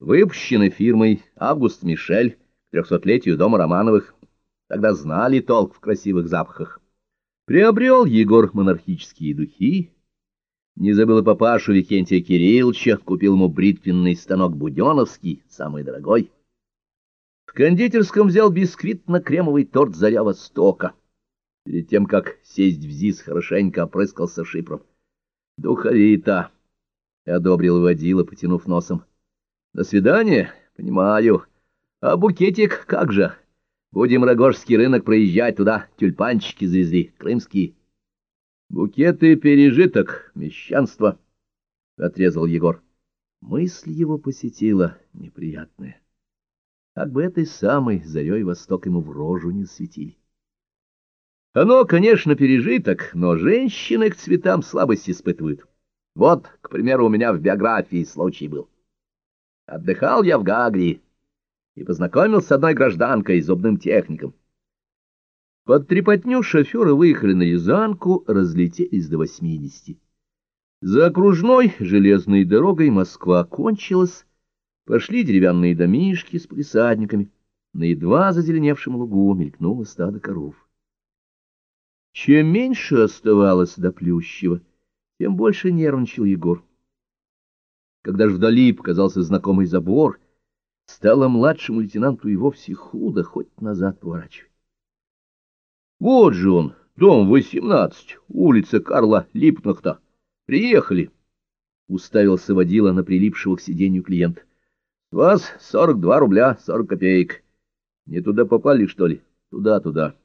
выпущены фирмой «Август Мишель» к трехсотлетию дома Романовых. Тогда знали толк в красивых запахах. Приобрел Егор монархические духи, не забыл и папашу Викентия Кирилловича, купил ему бритвенный станок Буденовский, самый дорогой. В кондитерском взял бисквитно-кремовый торт «Заря Востока». Перед тем, как сесть в ЗИС, хорошенько опрыскался шипром. «Духовито!» — одобрил водила, потянув носом. «До свидания, понимаю. А букетик как же? Будем Рогожский рынок проезжать, туда тюльпанчики завезли, крымские». «Букеты пережиток, мещанство», — отрезал Егор. Мысль его посетила неприятная. Как бы этой самой зарей восток ему в рожу не светили. Оно, конечно, пережиток, но женщины к цветам слабость испытывают. Вот, к примеру, у меня в биографии случай был. Отдыхал я в Гагре и познакомился с одной гражданкой, зубным техником. Под трепотню шоферы выехали на Рязанку, разлетелись до восьмидесяти. За окружной железной дорогой Москва кончилась, пошли деревянные домишки с присадниками, на едва зазеленевшем лугу мелькнуло стадо коров. Чем меньше оставалось до Плющева, тем больше нервничал Егор. Когда ж вдали показался знакомый забор, стало младшему лейтенанту и вовсе худо, хоть назад поворачивай. Вот же он, дом 18, улица Карла Липнахта. Приехали. Уставился водила на прилипшего к сиденью клиент. Вас 42 рубля 40 копеек. Не туда попали, что ли? Туда-туда.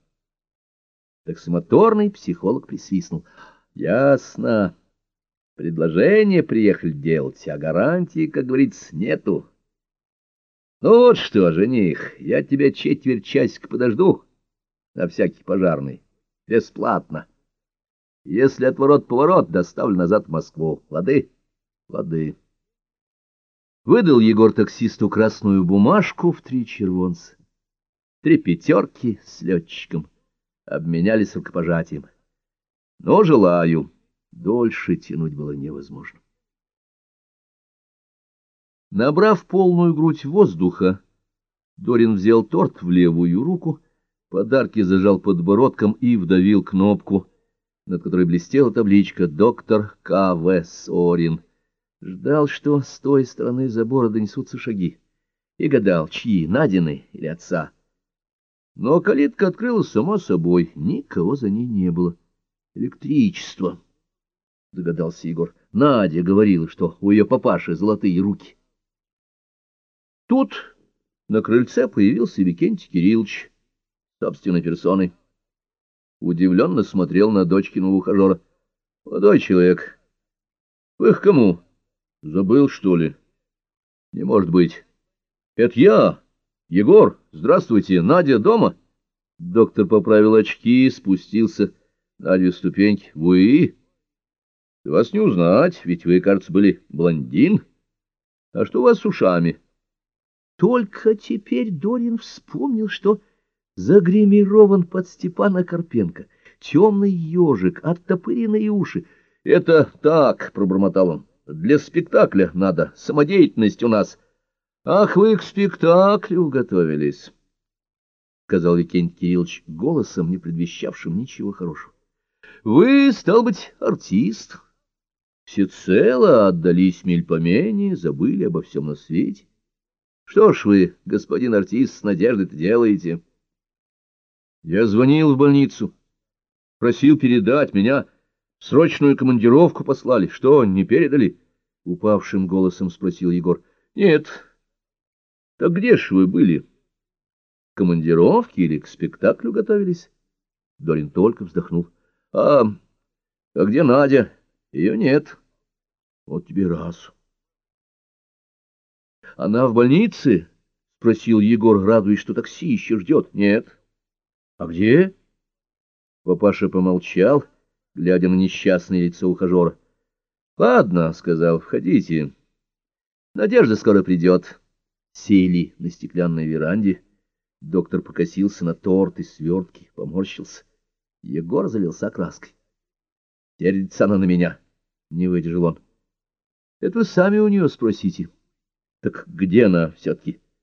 Таксомоторный психолог присвистнул. Ясно. Предложение приехали делать, а гарантии, как говорится, нету. Ну вот что, жених, я тебя четверть часика подожду на всякий пожарный. Бесплатно. Если отворот-поворот, доставлю назад в Москву. Лады? Лады. Выдал Егор таксисту красную бумажку в три червонца. Три пятерки с летчиком. Обменялись рукопожатием. Но желаю. Дольше тянуть было невозможно. Набрав полную грудь воздуха, Дорин взял торт в левую руку Подарки зажал подбородком и вдавил кнопку, над которой блестела табличка «Доктор К.В. Сорин». Ждал, что с той стороны забора донесутся шаги, и гадал, чьи, Надины или отца. Но калитка открылась сама собой, никого за ней не было. «Электричество», — догадался Егор. Надя говорила, что у ее папаши золотые руки. Тут на крыльце появился Викентий Кириллович собственной персоной. Удивленно смотрел на дочкиного ухажера. — Молодой человек, вы к кому? Забыл, что ли? — Не может быть. — Это я, Егор. Здравствуйте. Надя дома? Доктор поправил очки, спустился на две ступеньки. — Вы? — Вас не узнать, ведь вы, кажется, были блондин. А что у вас с ушами? Только теперь Дорин вспомнил, что загримирован под Степана Карпенко, темный ежик, оттопыренные уши. — Это так, — пробормотал он, — для спектакля надо, самодеятельность у нас. — Ах, вы к спектаклю готовились, — сказал Викентий Кириллович голосом, не предвещавшим ничего хорошего. — Вы, стал быть, артист. Всецело отдались мельпомене, забыли обо всем на свете. Что ж вы, господин артист, с надеждой-то делаете? — я звонил в больницу, просил передать, меня срочную командировку послали. Что, не передали? — упавшим голосом спросил Егор. — Нет. — Так где ж вы были? — Командировки или к спектаклю готовились? Дорин только вздохнул. — А, а где Надя? Ее нет. Вот тебе раз. — Она в больнице? — спросил Егор, радуясь, что такси еще ждет. — Нет. — а где? Папаша помолчал, глядя на несчастное лицо ухажера. — Ладно, — сказал, — входите. Надежда скоро придет. Сели на стеклянной веранде. Доктор покосился на торт и свертки, поморщился. Егор залился краской. — Сердится она на меня, — не выдержал он. — Это вы сами у нее спросите. Так где она все-таки?